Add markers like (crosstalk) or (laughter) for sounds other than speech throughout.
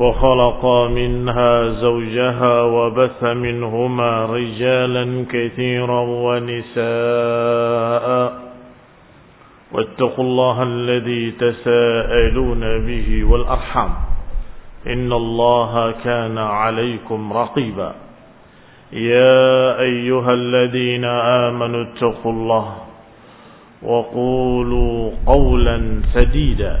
وخلق منها زوجها وبث منهما رجالا كثيرا ونساء. واتقوا الله الذي تساءلون به والأرحام. إن الله كان عليكم رقيبا. يا أيها الذين آمنوا اتقوا الله وقولوا قولا سديدا.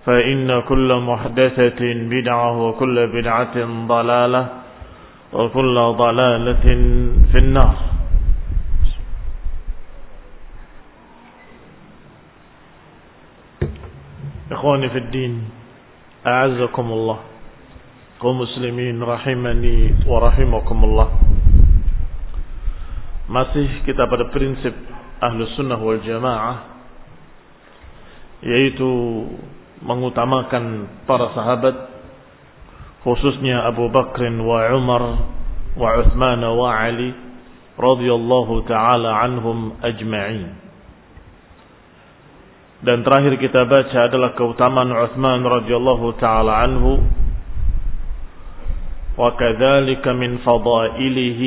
فإن كل محدثة بدعة وكل بدعة ضلالة وكل ضلالة في النار. إخواني في الدين أعزكم الله. قوم مسلمين رحمني ورحمكم الله. Masih kita pada prinsip Ahlus Sunnah wal Jamaah yaitu mengutamakan para sahabat khususnya Abu Bakr wa Umar wa Uthman wa Ali radhiyallahu taala anhum ajma'in dan terakhir kita baca adalah keutamaan Uthman radhiyallahu taala anhu وكذلك من فضائله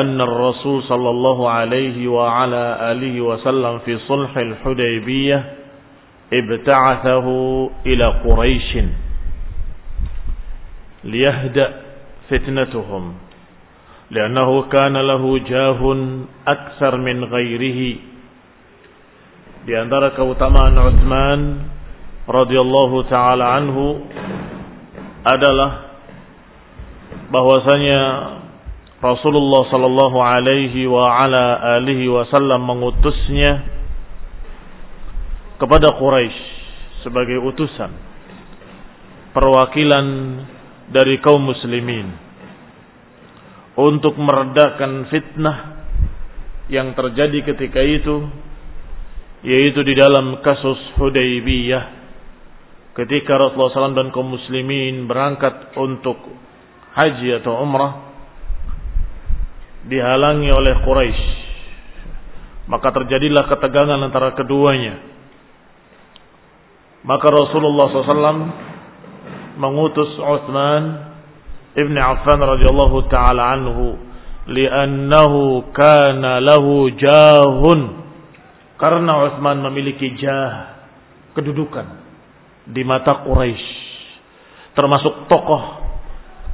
أن الرسول صلى الله عليه وعلى آله وسلم في صلح الحديبية ابتعثه إلى قريش ليهدأ فتنتهم لأنه كان له جاه أكثر من غيره. لأن درك وطمان عثمان رضي الله تعالى عنه أدلة بهو سنيا رسول الله صلى الله عليه وعلى آله وسلم wasallam mengutusnya kepada Quraisy sebagai utusan perwakilan dari kaum muslimin untuk meredakan fitnah yang terjadi ketika itu yaitu di dalam kasus Hudaybiyah ketika Rasulullah SAW dan kaum muslimin berangkat untuk haji atau umrah dihalangi oleh Quraisy maka terjadilah ketegangan antara keduanya maka Rasulullah SAW mengutus Uthman ibn Affan radhiyallahu taala anhu li'annahu kana lahu jahun karena Uthman memiliki jah kedudukan di mata Quraisy termasuk tokoh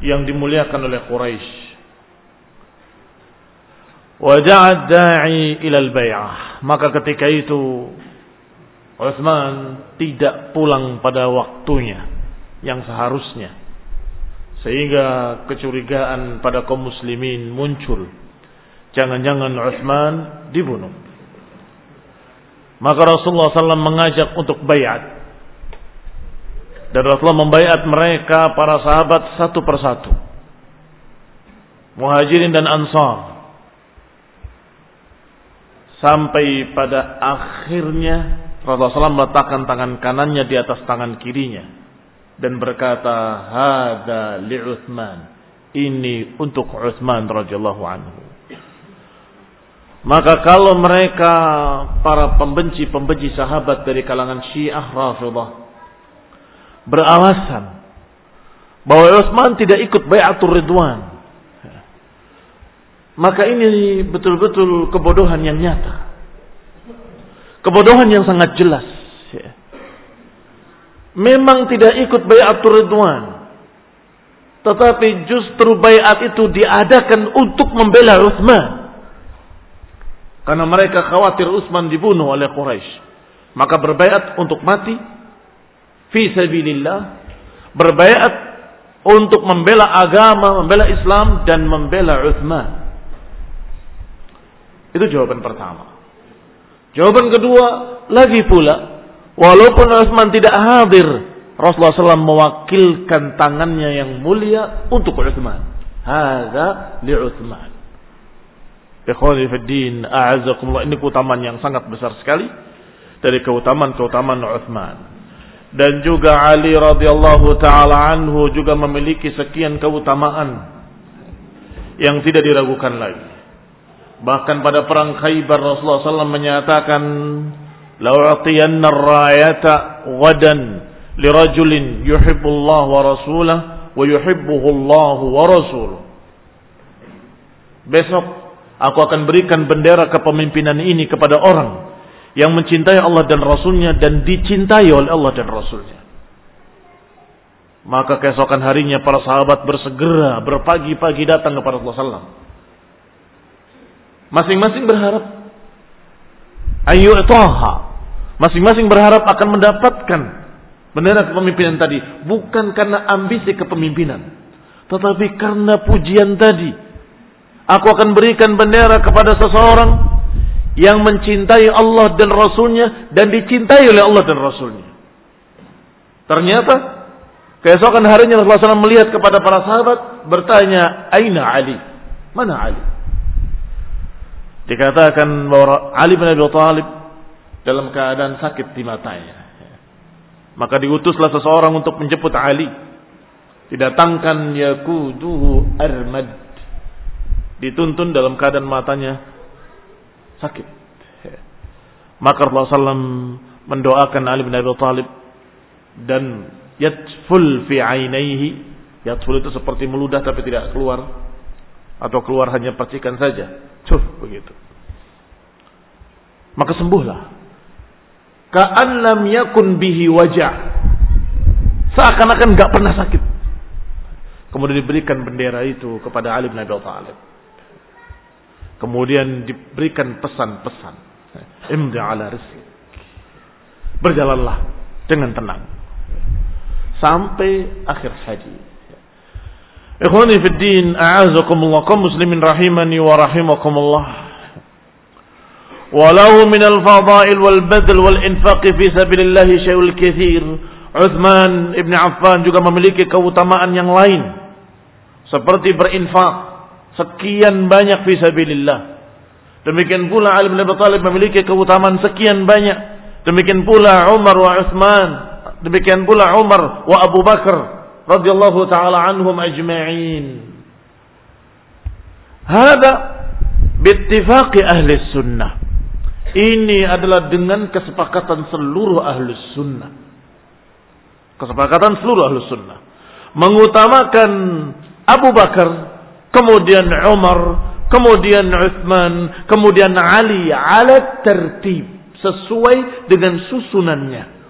yang dimuliakan oleh Quraisy. Waja'ad da'i ilal bay'ah. Maka ketika itu Uthman tidak pulang pada waktunya yang seharusnya. Sehingga kecurigaan pada kaum muslimin muncul. Jangan-jangan Uthman dibunuh. Maka Rasulullah SAW mengajak untuk bayat. Dan Rasulullah membayat mereka para sahabat satu persatu. Muhajirin dan Ansar. Sampai pada akhirnya Rasulullah SAW meletakkan tangan kanannya di atas tangan kirinya dan berkata, "Hada li Utsman." Ini untuk Utsman radhiyallahu anhu. Maka kalau mereka para pembenci-pembenci sahabat dari kalangan Syiah Rafidah beralasan bahwa Utsman tidak ikut bai'atul ridwan. Maka ini betul-betul kebodohan yang nyata. Kebodohan yang sangat jelas memang tidak ikut bayatul ridwan. Tetapi justru bayat itu diadakan untuk membela Utsman. Karena mereka khawatir Utsman dibunuh oleh Quraisy. Maka berbayat untuk mati fi sabilillah, berbayat untuk membela agama, membela Islam dan membela Utsman. Itu jawaban pertama. Jawaban kedua, lagi pula Walaupun Utsman tidak hadir, Rasulullah SAW mewakilkan tangannya yang mulia untuk Utsman. Hada li Utsman. Ikhwani fi din, a'azzakumullah ini keutamaan yang sangat besar sekali dari keutamaan-keutamaan Utsman. Dan juga Ali radhiyallahu taala anhu juga memiliki sekian keutamaan yang tidak diragukan lagi. Bahkan pada perang Khaybar Rasulullah SAW menyatakan, "Lau'tiyanna rayata wadan lirajulin yuhibbullah wa rasulah wa Allah wa rasul Besok aku akan berikan bendera kepemimpinan ini kepada orang yang mencintai Allah dan Rasulnya dan dicintai oleh Allah dan Rasulnya. Maka keesokan harinya para sahabat bersegera berpagi-pagi datang kepada Rasulullah SAW. Masing-masing berharap ayyu'taha Masing-masing berharap akan mendapatkan bendera kepemimpinan tadi. Bukan karena ambisi kepemimpinan. Tetapi karena pujian tadi. Aku akan berikan bendera kepada seseorang yang mencintai Allah dan Rasulnya dan dicintai oleh Allah dan Rasulnya. Ternyata keesokan harinya Rasulullah SAW melihat kepada para sahabat bertanya, Aina Ali? Mana Ali? Dikatakan bahwa Ali bin Abi Thalib dalam keadaan sakit di matanya. Maka diutuslah seseorang untuk menjemput Ali. Didatangkan yakuduhu armad. Dituntun dalam keadaan matanya sakit. Maka Rasulullah SAW mendoakan Ali bin Abi Thalib dan yatful fi ainaihi. Yatful itu seperti meludah tapi tidak keluar atau keluar hanya percikan saja. Cuf begitu. Maka sembuhlah Ka'an lam yakun bihi wajah. Seakan-akan gak pernah sakit. Kemudian diberikan bendera itu kepada Ali bin Abi Thalib. Kemudian diberikan pesan-pesan. Imdi ala rizki. Berjalanlah dengan tenang. Sampai akhir haji. Ikhwani fi din, a'azakumullah kaum muslimin rahimani wa rahimakumullah. Walau min al-fadail wal badl wal infaq fi sabilillah syai'ul katsir. Uthman ibn Affan juga memiliki keutamaan yang lain seperti berinfak sekian banyak fi sabilillah. Demikian pula Ali bin Abi Thalib memiliki keutamaan sekian banyak. Demikian pula Umar wa Uthman. demikian pula Umar wa Abu Bakar radhiyallahu taala anhum ajma'in hada bittifaqi ahli sunnah ini adalah dengan kesepakatan seluruh ahlus sunnah. Kesepakatan seluruh ahlus sunnah. Mengutamakan Abu Bakar, kemudian Umar, kemudian Uthman, kemudian Ali ala tertib. Sesuai dengan susunannya.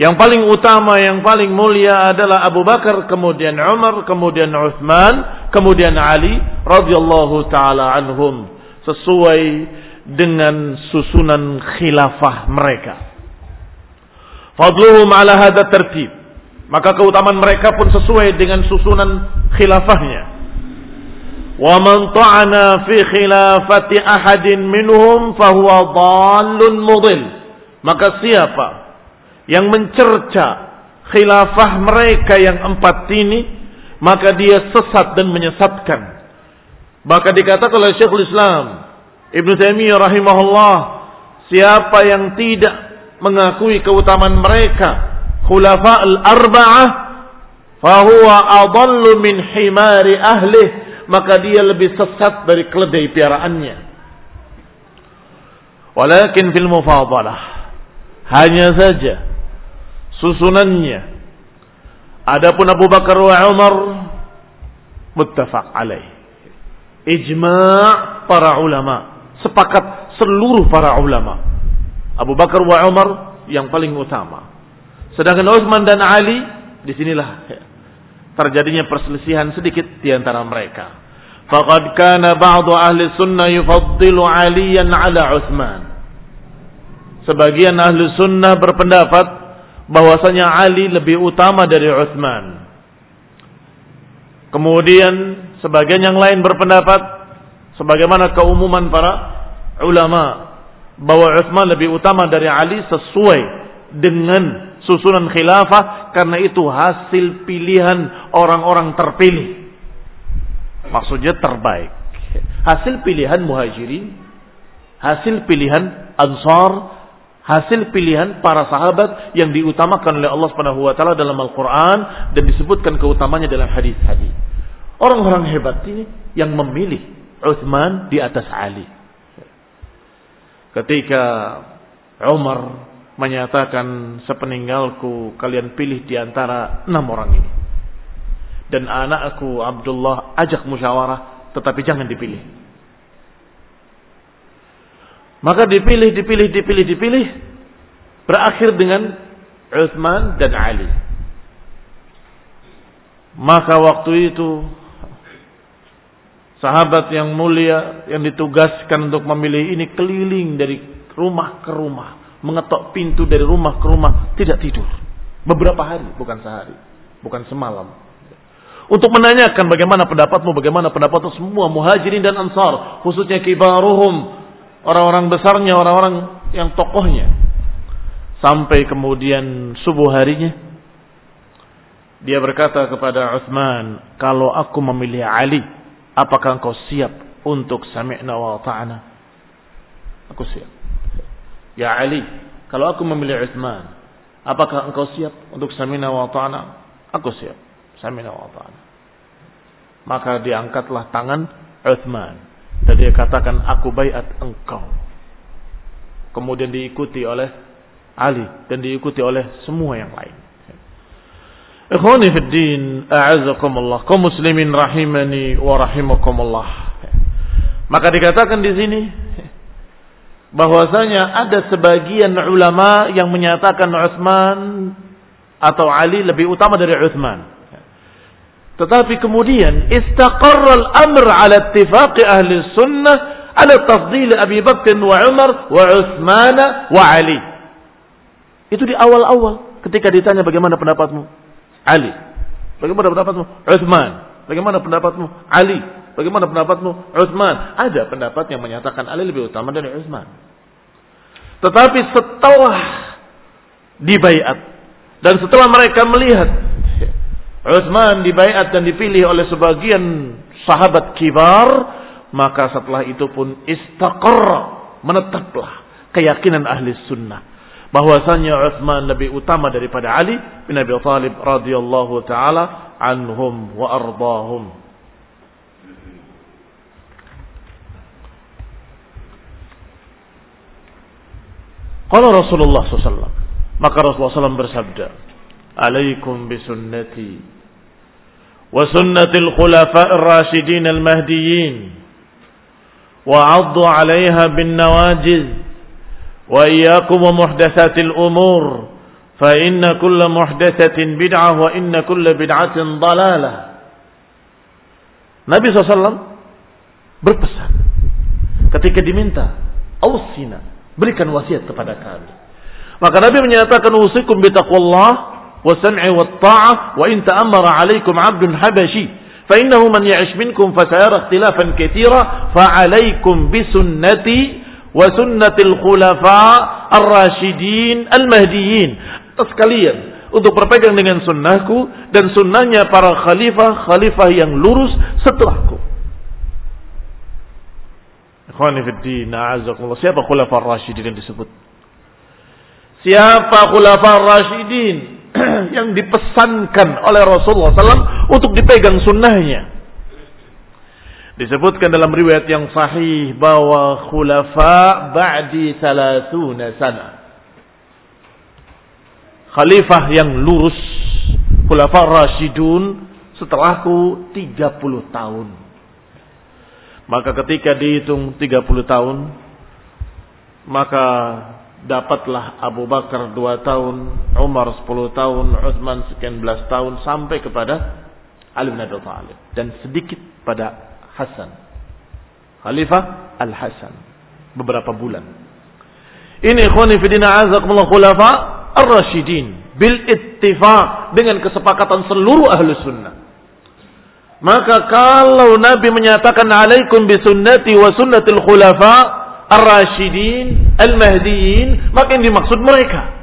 Yang paling utama, yang paling mulia adalah Abu Bakar, kemudian Umar, kemudian Uthman, kemudian Ali radhiyallahu taala anhum sesuai dengan susunan khilafah mereka. Fadluhum ala hada tertib. Maka keutamaan mereka pun sesuai dengan susunan khilafahnya. Wa man ta'ana fi khilafati ahadin minhum fahuwa dhalun mudil. Maka siapa yang mencerca khilafah mereka yang empat ini, maka dia sesat dan menyesatkan. Maka dikatakan oleh Syekhul Islam Ibnu Taimiyah rahimahullah, siapa yang tidak mengakui keutamaan mereka khulafa al-arba'ah fahuwa adallu min himari ahlih maka dia lebih sesat dari keledai piaraannya walakin fil mufadalah hanya saja susunannya adapun Abu Bakar wa Umar muttafaq alaih ijma' para ulama sepakat seluruh para ulama Abu Bakar wa Umar yang paling utama Sedangkan Utsman dan Ali di sinilah terjadinya perselisihan sedikit di antara mereka. Faqad kana ba'du ahli sunnah yufaddilu Aliyan ala Utsman. Sebagian ahli sunnah berpendapat bahwasanya Ali lebih utama dari Utsman. Kemudian sebagian yang lain berpendapat sebagaimana keumuman para ulama bahwa Utsman lebih utama dari Ali sesuai dengan susunan khilafah karena itu hasil pilihan orang-orang terpilih. Maksudnya terbaik. Hasil pilihan muhajirin, hasil pilihan ansar, hasil pilihan para sahabat yang diutamakan oleh Allah Subhanahu wa taala dalam Al-Qur'an dan disebutkan keutamanya dalam hadis-hadis. Orang-orang hebat ini yang memilih Uthman di atas Ali. Ketika Umar menyatakan sepeninggalku kalian pilih di antara enam orang ini. Dan anakku Abdullah ajak musyawarah tetapi jangan dipilih. Maka dipilih, dipilih, dipilih, dipilih. Berakhir dengan Uthman dan Ali. Maka waktu itu sahabat yang mulia yang ditugaskan untuk memilih ini keliling dari rumah ke rumah mengetok pintu dari rumah ke rumah tidak tidur. Beberapa hari, bukan sehari, bukan semalam. Untuk menanyakan bagaimana pendapatmu, bagaimana pendapatmu semua muhajirin dan ansar, khususnya kibaruhum, orang-orang besarnya, orang-orang yang tokohnya. Sampai kemudian subuh harinya, dia berkata kepada Uthman, kalau aku memilih Ali, apakah engkau siap untuk sami'na wa ta'ana? Aku siap. Ya Ali, kalau aku memilih Uthman, apakah engkau siap untuk samina wa ta'ana? Aku siap. Samina wa ta'ana. Maka diangkatlah tangan Uthman. Dan dia katakan, aku bayat engkau. Kemudian diikuti oleh Ali. Dan diikuti oleh semua yang lain. Ikhwani fi din, a'azakumullah. Kau muslimin rahimani wa rahimakumullah. Maka dikatakan di sini, bahwasanya ada sebagian ulama yang menyatakan Utsman atau Ali lebih utama dari Utsman. Tetapi kemudian istaqarra al-amr ala ittifaq ahli sunnah ala tafdil Abi Bakr wa Umar wa Utsman wa Ali. Itu di awal-awal ketika ditanya bagaimana pendapatmu? Ali. Bagaimana pendapatmu? Utsman. Bagaimana pendapatmu? Ali. Bagaimana pendapatmu? Utsman. Ada pendapat yang menyatakan Ali lebih utama dari Utsman. Tetapi setelah dibaiat dan setelah mereka melihat Utsman dibaiat dan dipilih oleh sebagian sahabat kibar, maka setelah itu pun istaqarra, menetaplah keyakinan ahli sunnah bahwasanya Utsman lebih utama daripada Ali bin Abi Thalib radhiyallahu taala anhum wa ardahum. Kalau Rasulullah SAW. Maka Rasulullah SAW bersabda. Al-mahdiyin. Wa addu alaiha bin nawajiz. Wa iyakum wa muhdathatil umur. Fa inna kulla muhdathatin bid'ah wa inna kulla bid'atin dalalah. Nabi SAW berpesan ketika diminta ausina Berikan wasiat kepada kami. Maka Nabi menyatakan usikum bitaqwallah والسمع والطاعة وإن تأمر عليكم عبد حبشي فإنه من يعش منكم فسيرى اختلافا كثيرا فعليكم بسنتي وسنة الخلفاء الراشدين المهديين sekalian untuk berpegang dengan sunnahku dan sunnahnya para khalifah-khalifah yang lurus setelahku. Ikhwani fiddin, Siapa khulafah rasyidin yang disebut? Siapa khulafah rasyidin (clears throat) yang dipesankan oleh Rasulullah SAW untuk dipegang sunnahnya? Disebutkan dalam riwayat yang sahih bahwa khulafa ba'di salasuna sana. Khalifah yang lurus, khulafa rasyidun setelahku 30 tahun. Maka ketika dihitung 30 tahun, maka dapatlah Abu Bakar 2 tahun, Umar 10 tahun, Utsman sekian belas tahun sampai kepada Ali bin Abi Thalib dan sedikit pada Hasan. Khalifah Al-Hasan beberapa bulan. Ini ikhwani fidina azakumullah khulafa ar-rasyidin bil ittifaq dengan kesepakatan seluruh ahli sunnah. Maka kalau Nabi menyatakan alaikum bisunnati wa sunnatil khulafa ar-rasyidin al-mahdiyin, maka yang dimaksud mereka.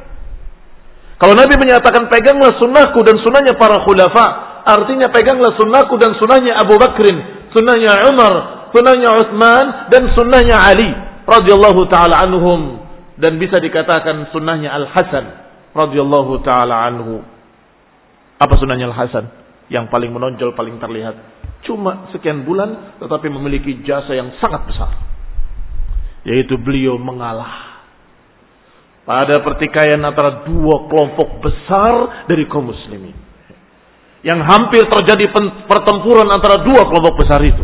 Kalau Nabi menyatakan peganglah sunnahku dan sunnahnya para khulafa, artinya peganglah sunnahku dan sunnahnya Abu Bakrin, sunnahnya Umar, sunnahnya Utsman dan sunnahnya Ali radhiyallahu taala anhum dan bisa dikatakan sunnahnya Al Hasan radhiyallahu taala anhu. Apa sunnahnya Al Hasan? yang paling menonjol, paling terlihat. Cuma sekian bulan tetapi memiliki jasa yang sangat besar. Yaitu beliau mengalah. Pada pertikaian antara dua kelompok besar dari kaum muslimin. Yang hampir terjadi pertempuran antara dua kelompok besar itu.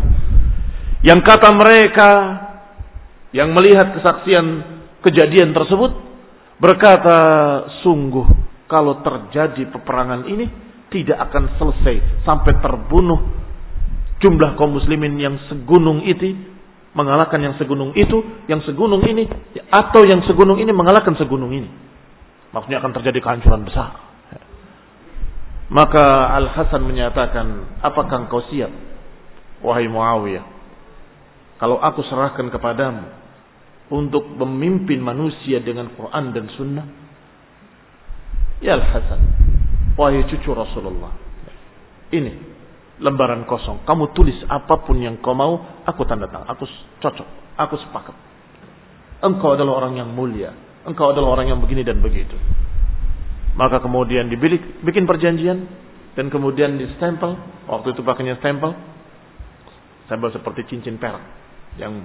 Yang kata mereka yang melihat kesaksian kejadian tersebut berkata sungguh kalau terjadi peperangan ini tidak akan selesai sampai terbunuh jumlah kaum muslimin yang segunung itu mengalahkan yang segunung itu, yang segunung ini atau yang segunung ini mengalahkan segunung ini. Maksudnya akan terjadi kehancuran besar. Maka Al Hasan menyatakan, apakah engkau siap, wahai Muawiyah, kalau aku serahkan kepadamu untuk memimpin manusia dengan Quran dan Sunnah? Ya Al Hasan, Wahai cucu Rasulullah. Ini lembaran kosong. Kamu tulis apa pun yang kau mau, aku tanda tangan. Aku cocok. Aku sepakat. Engkau adalah orang yang mulia. Engkau adalah orang yang begini dan begitu. Maka kemudian dibilik, bikin perjanjian dan kemudian di stempel. Waktu itu pakainya stempel. Stempel seperti cincin perak yang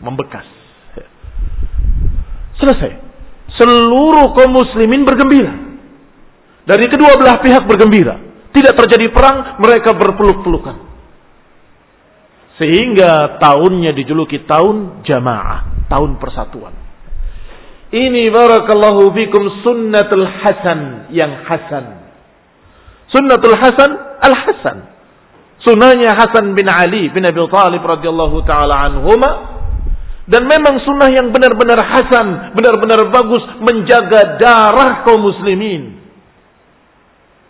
membekas. Selesai. Seluruh kaum muslimin bergembira. Dari kedua belah pihak bergembira. Tidak terjadi perang, mereka berpeluk-pelukan. Sehingga tahunnya dijuluki tahun jamaah, tahun persatuan. Ini barakallahu fikum sunnatul hasan yang hasan. Sunnatul hasan al-hasan. Sunnahnya Hasan bin Ali bin Abi Thalib radhiyallahu taala anhuma dan memang sunnah yang benar-benar hasan, benar-benar bagus menjaga darah kaum muslimin.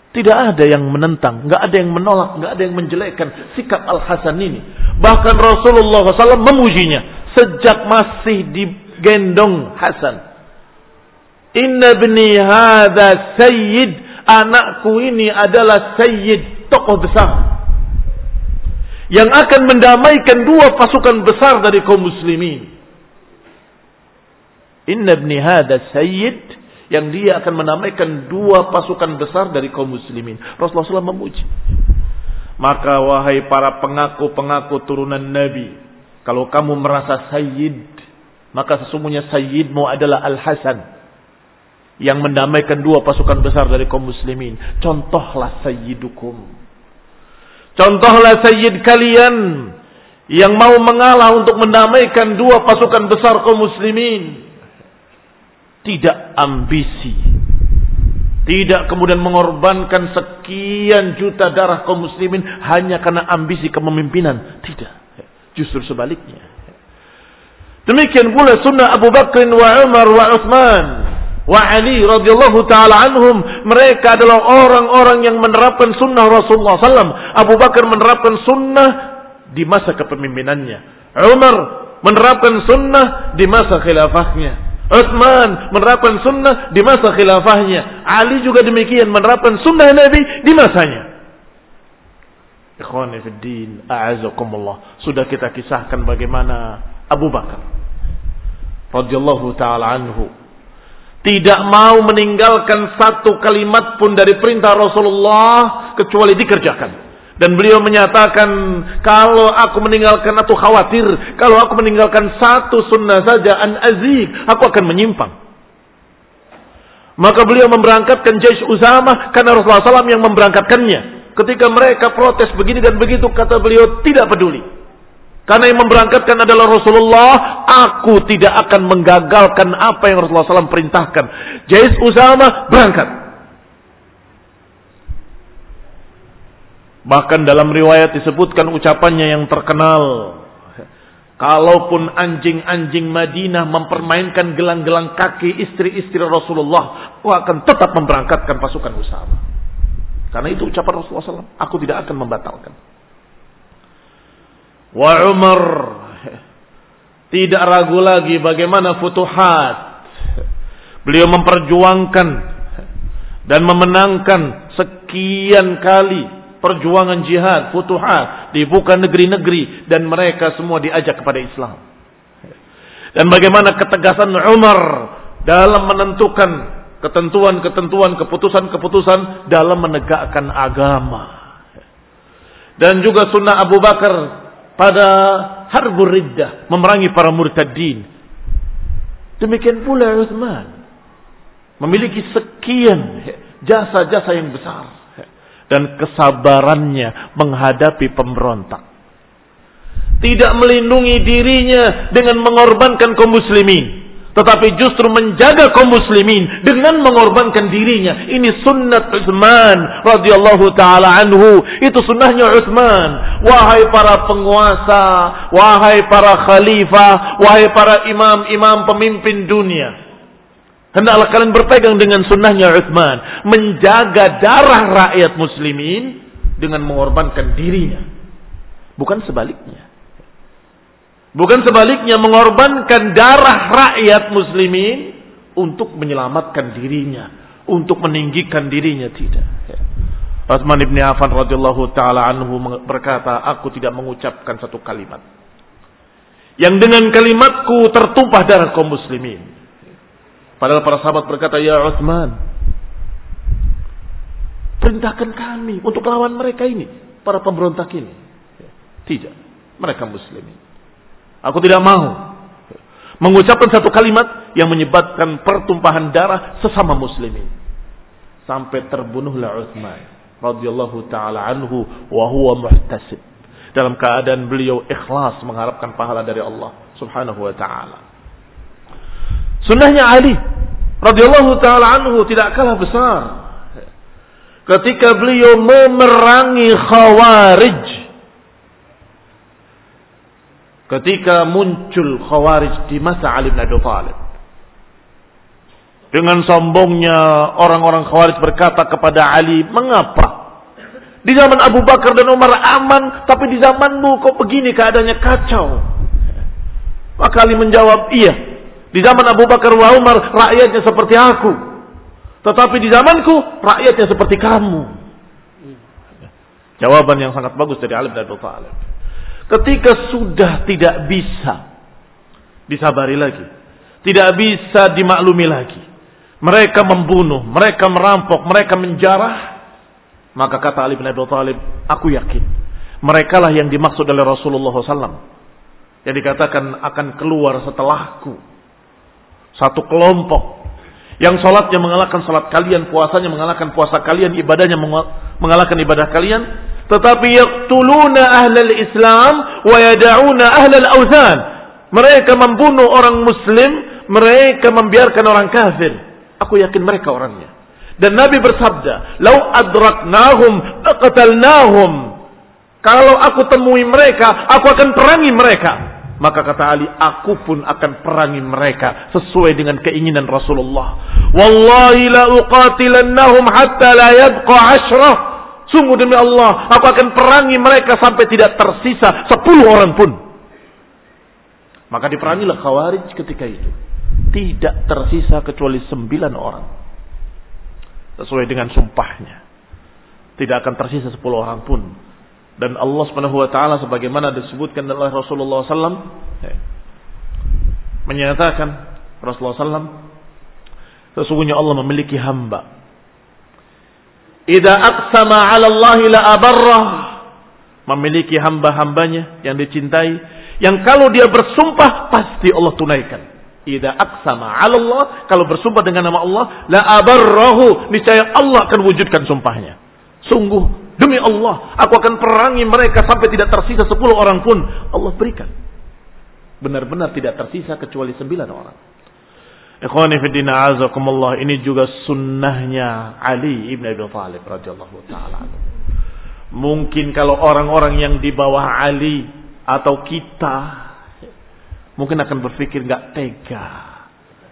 Tidak ada yang menentang, nggak ada yang menolak, nggak ada yang menjelekkan sikap Al Hasan ini. Bahkan Rasulullah SAW memujinya sejak masih digendong Hasan. Inna bni hadha sayyid, anakku ini adalah sayyid, tokoh besar. Yang akan mendamaikan dua pasukan besar dari kaum muslimin. Inna bni hadha sayyid, yang dia akan menamaikan dua pasukan besar dari kaum muslimin. Rasulullah SAW memuji. Maka wahai para pengaku-pengaku turunan Nabi, kalau kamu merasa sayyid, maka sesungguhnya sayyidmu adalah Al-Hasan yang mendamaikan dua pasukan besar dari kaum muslimin. Contohlah sayyidukum. Contohlah sayyid kalian yang mau mengalah untuk mendamaikan dua pasukan besar kaum muslimin tidak ambisi. Tidak kemudian mengorbankan sekian juta darah kaum muslimin hanya karena ambisi kepemimpinan. Tidak. Justru sebaliknya. Demikian pula sunnah Abu Bakr wa Umar wa Uthman. wa Ali radhiyallahu taala anhum mereka adalah orang-orang yang menerapkan sunnah Rasulullah SAW. Abu Bakar menerapkan sunnah di masa kepemimpinannya. Umar menerapkan sunnah di masa khilafahnya. Utsman menerapkan sunnah di masa khilafahnya. Ali juga demikian menerapkan sunnah Nabi di masanya. Ikhwani fi din, a'azakumullah. Sudah kita kisahkan bagaimana Abu Bakar radhiyallahu taala anhu tidak mau meninggalkan satu kalimat pun dari perintah Rasulullah kecuali dikerjakan. Dan beliau menyatakan, kalau aku meninggalkan atau khawatir, kalau aku meninggalkan satu sunnah saja, an azik, aku akan menyimpang. Maka beliau memberangkatkan Jaish Usama karena Rasulullah SAW yang memberangkatkannya. Ketika mereka protes begini dan begitu, kata beliau tidak peduli. Karena yang memberangkatkan adalah Rasulullah, aku tidak akan menggagalkan apa yang Rasulullah SAW perintahkan. Jais Usama berangkat. Bahkan dalam riwayat disebutkan ucapannya yang terkenal. Kalaupun anjing-anjing Madinah mempermainkan gelang-gelang kaki istri-istri Rasulullah, aku akan tetap memberangkatkan pasukan Usama. Karena itu ucapan Rasulullah SAW. Aku tidak akan membatalkan. Wa Umar tidak ragu lagi bagaimana futuhat. Beliau memperjuangkan dan memenangkan sekian kali perjuangan jihad, futuhat, dibuka negeri-negeri dan mereka semua diajak kepada Islam. Dan bagaimana ketegasan Umar dalam menentukan ketentuan-ketentuan, keputusan-keputusan dalam menegakkan agama. Dan juga sunnah Abu Bakar pada harbur riddah, memerangi para murtadin. Demikian pula Uthman. Memiliki sekian jasa-jasa yang besar. Dan kesabarannya menghadapi pemberontak. Tidak melindungi dirinya dengan mengorbankan kaum muslimin tetapi justru menjaga kaum muslimin dengan mengorbankan dirinya. Ini sunnat Utsman radhiyallahu taala anhu. Itu sunnahnya Utsman. Wahai para penguasa, wahai para khalifah, wahai para imam-imam pemimpin dunia. Hendaklah kalian berpegang dengan sunnahnya Utsman, menjaga darah rakyat muslimin dengan mengorbankan dirinya. Bukan sebaliknya. Bukan sebaliknya mengorbankan darah rakyat muslimin untuk menyelamatkan dirinya, untuk meninggikan dirinya tidak. Utsman bin Affan radhiyallahu taala anhu berkata, "Aku tidak mengucapkan satu kalimat yang dengan kalimatku tertumpah darah kaum muslimin." Padahal para sahabat berkata, "Ya Utsman, perintahkan kami untuk lawan mereka ini, para pemberontak ini." Tidak, mereka muslimin. Aku tidak mau mengucapkan satu kalimat yang menyebabkan pertumpahan darah sesama muslimin. Sampai terbunuhlah Uthman radhiyallahu taala anhu wa muhtasib. Dalam keadaan beliau ikhlas mengharapkan pahala dari Allah Subhanahu wa taala. Sunnahnya Ali radhiyallahu taala anhu tidak kalah besar. Ketika beliau memerangi Khawarij ketika muncul khawarij di masa Ali bin Abi Thalib. Dengan sombongnya orang-orang khawarij berkata kepada Ali, mengapa? Di zaman Abu Bakar dan Umar aman, tapi di zamanmu kok begini keadaannya kacau. Maka Ali menjawab, iya. Di zaman Abu Bakar wa Umar rakyatnya seperti aku. Tetapi di zamanku rakyatnya seperti kamu. Jawaban yang sangat bagus dari Ali bin Abi Thalib. Ketika sudah tidak bisa disabari lagi, tidak bisa dimaklumi lagi. Mereka membunuh, mereka merampok, mereka menjarah. Maka kata Ali bin Abi Thalib, aku yakin mereka lah yang dimaksud oleh Rasulullah SAW. Yang dikatakan akan keluar setelahku. Satu kelompok yang sholatnya mengalahkan sholat kalian, puasanya mengalahkan puasa kalian, ibadahnya mengalahkan ibadah kalian tetapi yaqtuluna ahlal Islam wa yada'una ahlal awthan. Mereka membunuh orang muslim, mereka membiarkan orang kafir. Aku yakin mereka orangnya. Dan Nabi bersabda, "Lau adraknahum aqtalnahum." Kalau aku temui mereka, aku akan perangi mereka. Maka kata Ali, aku pun akan perangi mereka sesuai dengan keinginan Rasulullah. Wallahi la uqatilannahum hatta la yabqa ashrah. Sungguh demi Allah, aku akan perangi mereka sampai tidak tersisa sepuluh orang pun. Maka diperangilah Khawarij ketika itu. Tidak tersisa kecuali sembilan orang. Sesuai dengan sumpahnya. Tidak akan tersisa sepuluh orang pun dan Allah Subhanahu wa taala sebagaimana disebutkan oleh Rasulullah SAW menyatakan Rasulullah SAW sesungguhnya Allah memiliki hamba. Idza aqsama 'ala Allah la abarrah memiliki hamba-hambanya yang dicintai yang kalau dia bersumpah pasti Allah tunaikan. Idza aqsama 'ala Allah kalau bersumpah dengan nama Allah la abarrahu niscaya Allah akan wujudkan sumpahnya. Sungguh Demi Allah, aku akan perangi mereka sampai tidak tersisa sepuluh orang pun. Allah berikan. Benar-benar tidak tersisa kecuali sembilan orang. Ikhwani fiddina azakumullah. Ini juga sunnahnya Ali ibn Abi Thalib radhiyallahu taala. Mungkin kalau orang-orang yang di bawah Ali atau kita mungkin akan berpikir nggak tega.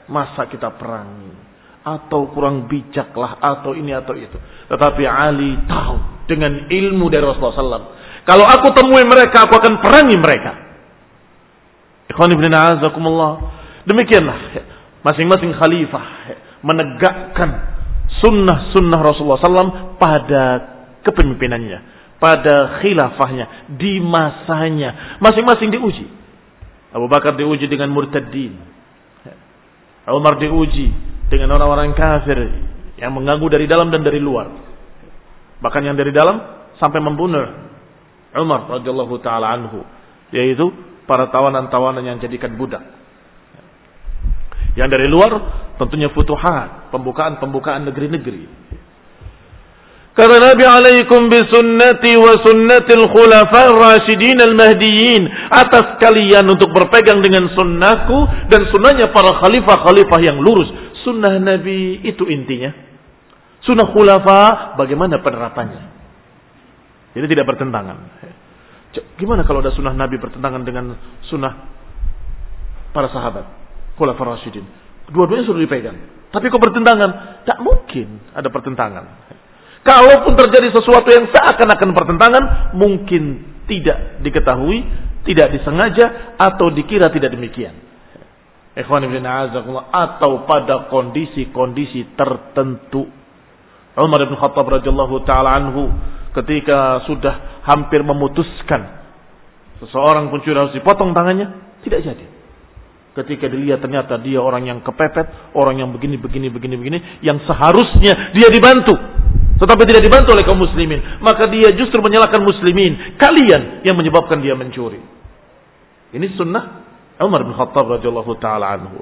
Masa kita perangi? Atau kurang bijaklah atau ini atau itu. Tetapi Ali tahu dengan ilmu dari Rasulullah SAW. Kalau aku temui mereka, aku akan perangi mereka. Ikhwan ibn Demikianlah masing-masing khalifah menegakkan sunnah-sunnah Rasulullah SAW pada kepemimpinannya, pada khilafahnya, di masanya. Masing-masing diuji. Abu Bakar diuji dengan murtadin. Umar diuji dengan orang-orang kafir yang mengganggu dari dalam dan dari luar. Bahkan yang dari dalam sampai membunuh Umar radhiyallahu taala anhu, yaitu para tawanan-tawanan yang jadikan budak. Yang dari luar tentunya futuhat, pembukaan-pembukaan negeri-negeri. Kata Nabi alaikum bisunnati wa sunnatil khulafa rasyidin al-mahdiyin. Atas kalian untuk berpegang dengan sunnahku dan sunnahnya para khalifah-khalifah yang lurus Sunnah Nabi itu intinya. Sunnah khulafa bagaimana penerapannya. Jadi tidak bertentangan. Gimana kalau ada sunnah Nabi bertentangan dengan sunnah para sahabat. Khulafa Rasyidin. Dua-duanya sudah dipegang. Tapi kok bertentangan? Tak mungkin ada pertentangan. Kalaupun terjadi sesuatu yang seakan-akan pertentangan, mungkin tidak diketahui, tidak disengaja, atau dikira tidak demikian. Ikhwan ibn atau pada kondisi-kondisi tertentu. Umar bin Khattab radhiyallahu taala anhu ketika sudah hampir memutuskan seseorang pencuri harus dipotong tangannya, tidak jadi. Ketika dilihat ternyata dia orang yang kepepet, orang yang begini begini begini begini yang seharusnya dia dibantu tetapi tidak dibantu oleh kaum muslimin, maka dia justru menyalahkan muslimin, kalian yang menyebabkan dia mencuri. Ini sunnah Umar bin Khattab radhiyallahu taala anhu.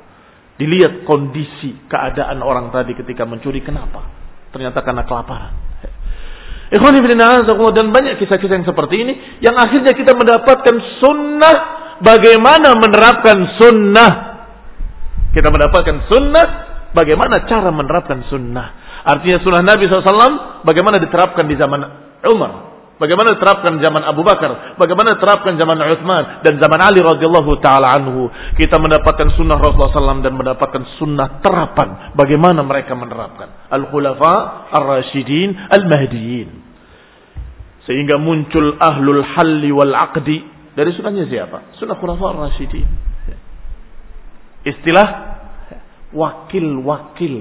Dilihat kondisi keadaan orang tadi ketika mencuri kenapa? Ternyata karena kelaparan. Ikhwan dan banyak kisah-kisah yang seperti ini yang akhirnya kita mendapatkan sunnah bagaimana menerapkan sunnah. Kita mendapatkan sunnah bagaimana cara menerapkan sunnah. Artinya sunnah Nabi SAW bagaimana diterapkan di zaman Umar Bagaimana diterapkan zaman Abu Bakar, bagaimana diterapkan zaman Uthman dan zaman Ali radhiyallahu taala anhu. Kita mendapatkan sunnah Rasulullah SAW dan mendapatkan sunnah terapan bagaimana mereka menerapkan al-khulafa ar-rasyidin al-mahdiyin. Sehingga muncul ahlul halli wal aqdi dari sunnahnya siapa? Sunnah khulafa ar-rasyidin. Istilah wakil-wakil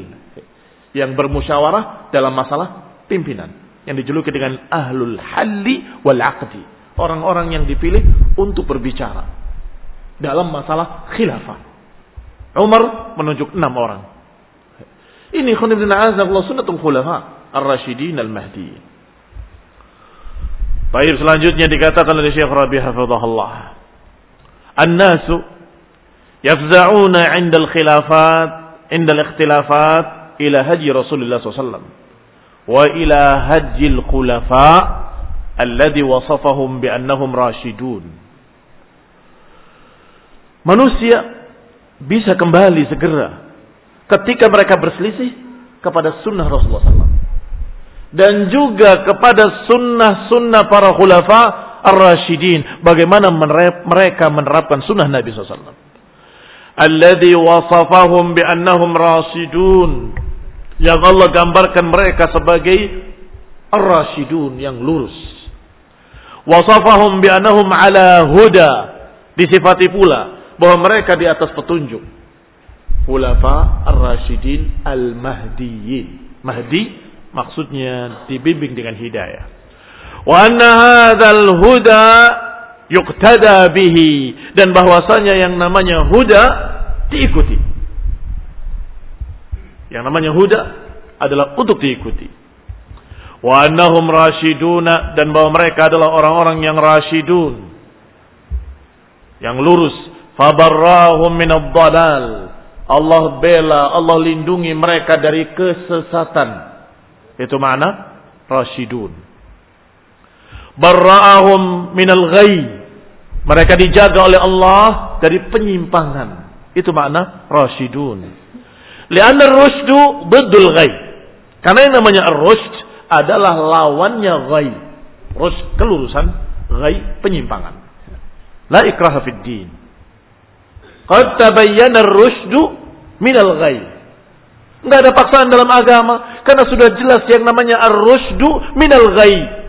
yang bermusyawarah dalam masalah pimpinan yang dijuluki dengan ahlul halli wal aqdi. Orang-orang yang dipilih untuk berbicara dalam masalah khilafah. Umar menunjuk enam orang. Ini khunibdin azabullah sunnatul khulafa ar-rasyidin al-mahdi. Baik selanjutnya dikatakan oleh Syekh Rabi hafizahullah. An-nasu yafza'una 'inda al-khilafat 'inda al-ikhtilafat ila haji Rasulullah sallallahu alaihi wasallam wa ila hajjil khulafa alladhi wasafahum bi annahum. Manusia bisa kembali segera ketika mereka berselisih kepada sunnah Rasulullah SAW. Dan juga kepada sunnah-sunnah para khulafa ar-rasyidin. Bagaimana mereka menerapkan sunnah Nabi SAW. Alladhi wasafahum bi'annahum rasyidun. Yang Allah gambarkan mereka sebagai ar-rasyidun yang lurus. Wasafahum bi'annahum ala huda. Disifati pula bahwa mereka di atas petunjuk. Khulafa ar-rasyidin al-mahdiyin. Mahdi maksudnya dibimbing dengan hidayah. Wa anna hadzal huda yuqtada bihi dan bahwasanya yang namanya huda diikuti. Yang namanya huda adalah untuk diikuti. Wa annahum rasyiduna dan bahwa mereka adalah orang-orang yang rasyidun. Yang lurus. Fabarrahum minad dalal. Allah bela, Allah lindungi mereka dari kesesatan. Itu makna rasyidun. Barra'ahum minal ghai. Mereka dijaga oleh Allah dari penyimpangan. Itu makna rasyidun. Lianna ar-rusydu biddul ghai. Karena yang namanya ar-rusyd adalah lawannya ghai. Rusyd kelurusan, ghai penyimpangan. La ikraha fid din. Qad tabayyana ar-rusydu minal ghai. Enggak ada paksaan dalam agama karena sudah jelas yang namanya ar-rusydu minal ghai.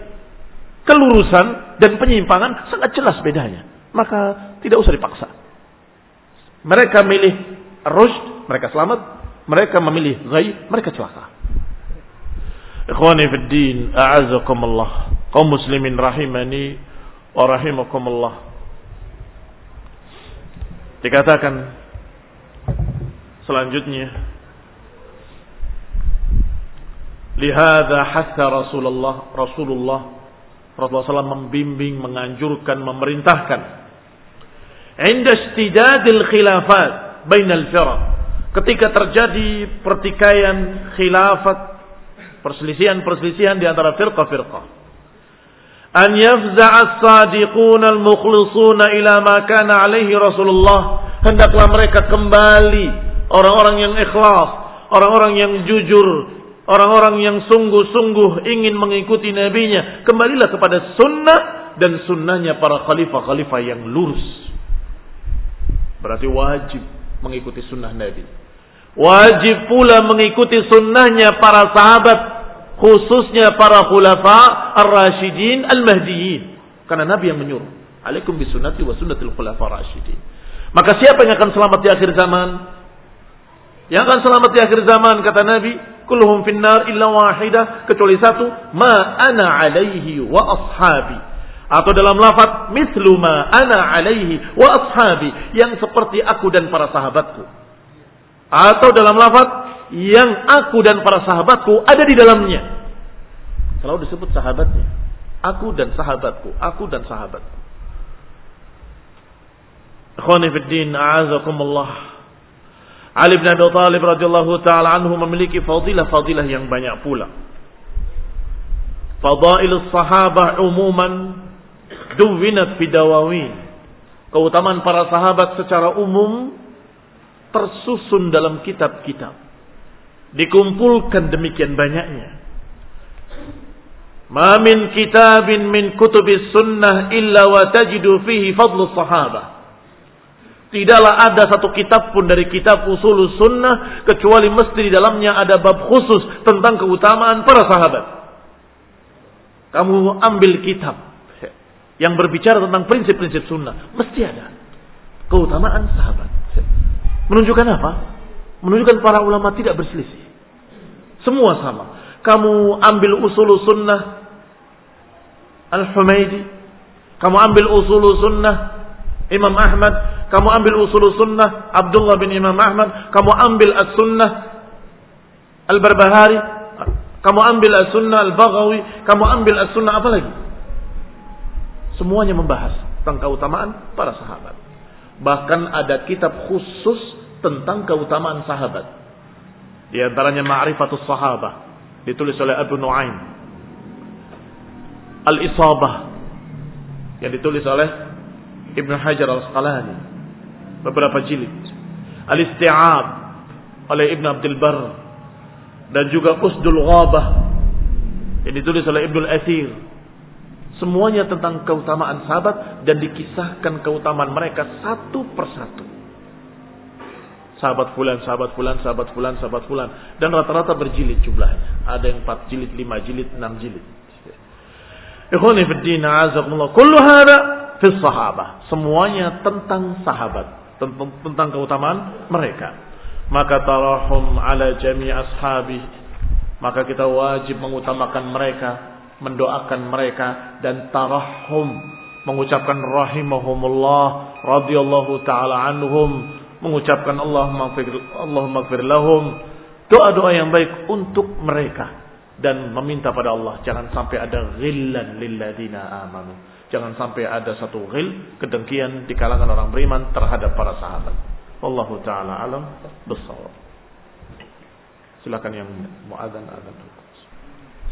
Kelurusan dan penyimpangan sangat jelas bedanya. Maka tidak usah dipaksa. Mereka milih ar-rusyd, mereka selamat. Mereka memilih ghai, mereka celaka. Ikhwani fid din, a'azakumullah. Kaum muslimin rahimani wa rahimakumullah. Dikatakan selanjutnya Lihada hasa Rasulullah Rasulullah Rasulullah SAW membimbing, menganjurkan, memerintahkan. Inda istidadil khilafat bainal firaq. Ketika terjadi pertikaian khilafat, perselisihan-perselisihan di antara firqah-firqah. An yafza'a as-sadiqun al-mukhlisuna ila ma kana alaihi Rasulullah. Hendaklah mereka kembali orang-orang yang ikhlas, orang-orang yang jujur, Orang-orang yang sungguh-sungguh ingin mengikuti nabinya. Kembalilah kepada sunnah dan sunnahnya para khalifah-khalifah yang lurus. Berarti wajib mengikuti sunnah nabi. Wajib pula mengikuti sunnahnya para sahabat. Khususnya para khulafa ar-rasyidin al-mahdiyin. Karena nabi yang menyuruh. Alaikum bisunnati wa sunnatil khulafa ar-rasyidin. Maka siapa yang akan selamat di akhir zaman? Yang akan selamat di akhir zaman kata Nabi, kulluhum finnar illa wahidah kecuali satu, ma ana alaihi wa ashabi. Atau dalam lafaz mislu ma ana alaihi wa ashabi yang seperti aku dan para sahabatku. Atau dalam lafaz yang aku dan para sahabatku ada di dalamnya. Selalu disebut sahabatnya. Aku dan sahabatku, aku dan sahabatku. Ikhwani fid din, a'azakumullah. Ali bin Abi Thalib radhiyallahu taala anhu memiliki fadilah-fadilah yang banyak pula. Fadailus sahabah umuman duwinat fi dawawin. Keutamaan para sahabat secara umum tersusun dalam kitab-kitab. Dikumpulkan demikian banyaknya. Ma min kitabin min kutubis sunnah illa wa tajidu fihi fadlus sahabah. Tidaklah ada satu kitab pun dari kitab usul sunnah kecuali mesti di dalamnya ada bab khusus tentang keutamaan para sahabat. Kamu ambil kitab yang berbicara tentang prinsip-prinsip sunnah, mesti ada keutamaan sahabat. Menunjukkan apa? Menunjukkan para ulama tidak berselisih. Semua sama. Kamu ambil usul sunnah Al-Humaidi, kamu ambil usul sunnah Imam Ahmad, kamu ambil usul sunnah Abdullah bin Imam Ahmad, kamu ambil as-sunnah Al-Barbahari, kamu ambil as-sunnah Al-Baghawi, kamu ambil as-sunnah apa lagi? Semuanya membahas tentang keutamaan para sahabat. Bahkan ada kitab khusus tentang keutamaan sahabat. Di antaranya Ma'rifatus Sahabah ditulis oleh Abu Nuaim. Al-Isabah yang ditulis oleh Ibn Hajar Al-Asqalani beberapa jilid. Al-Isti'ab oleh Ibn Abdul Bar dan juga Usdul Ghabah yang ditulis oleh Ibn Al-Athir Semuanya tentang keutamaan sahabat dan dikisahkan keutamaan mereka satu persatu. Sahabat fulan, sahabat fulan, sahabat fulan, sahabat fulan. Dan rata-rata berjilid jumlahnya. Ada yang empat jilid, lima jilid, enam jilid. Ikhwani fi din, azakumullah. Kullu hada fi sahabah. Semuanya tentang sahabat. Tentang, tentang keutamaan mereka. Maka tarahum ala jami ashabi. Maka kita wajib mengutamakan mereka mendoakan mereka dan tarahum mengucapkan rahimahumullah radhiyallahu taala anhum mengucapkan Allahumma fir Allahumma fir lahum. Doa-doa yang baik untuk mereka dan meminta pada Allah. Jangan sampai ada ghillan lilladina amanu. Jangan sampai ada satu ghil kedengkian di kalangan orang beriman terhadap para sahabat. Wallahu taala alam. Bissawab silakan yang muadzan adzan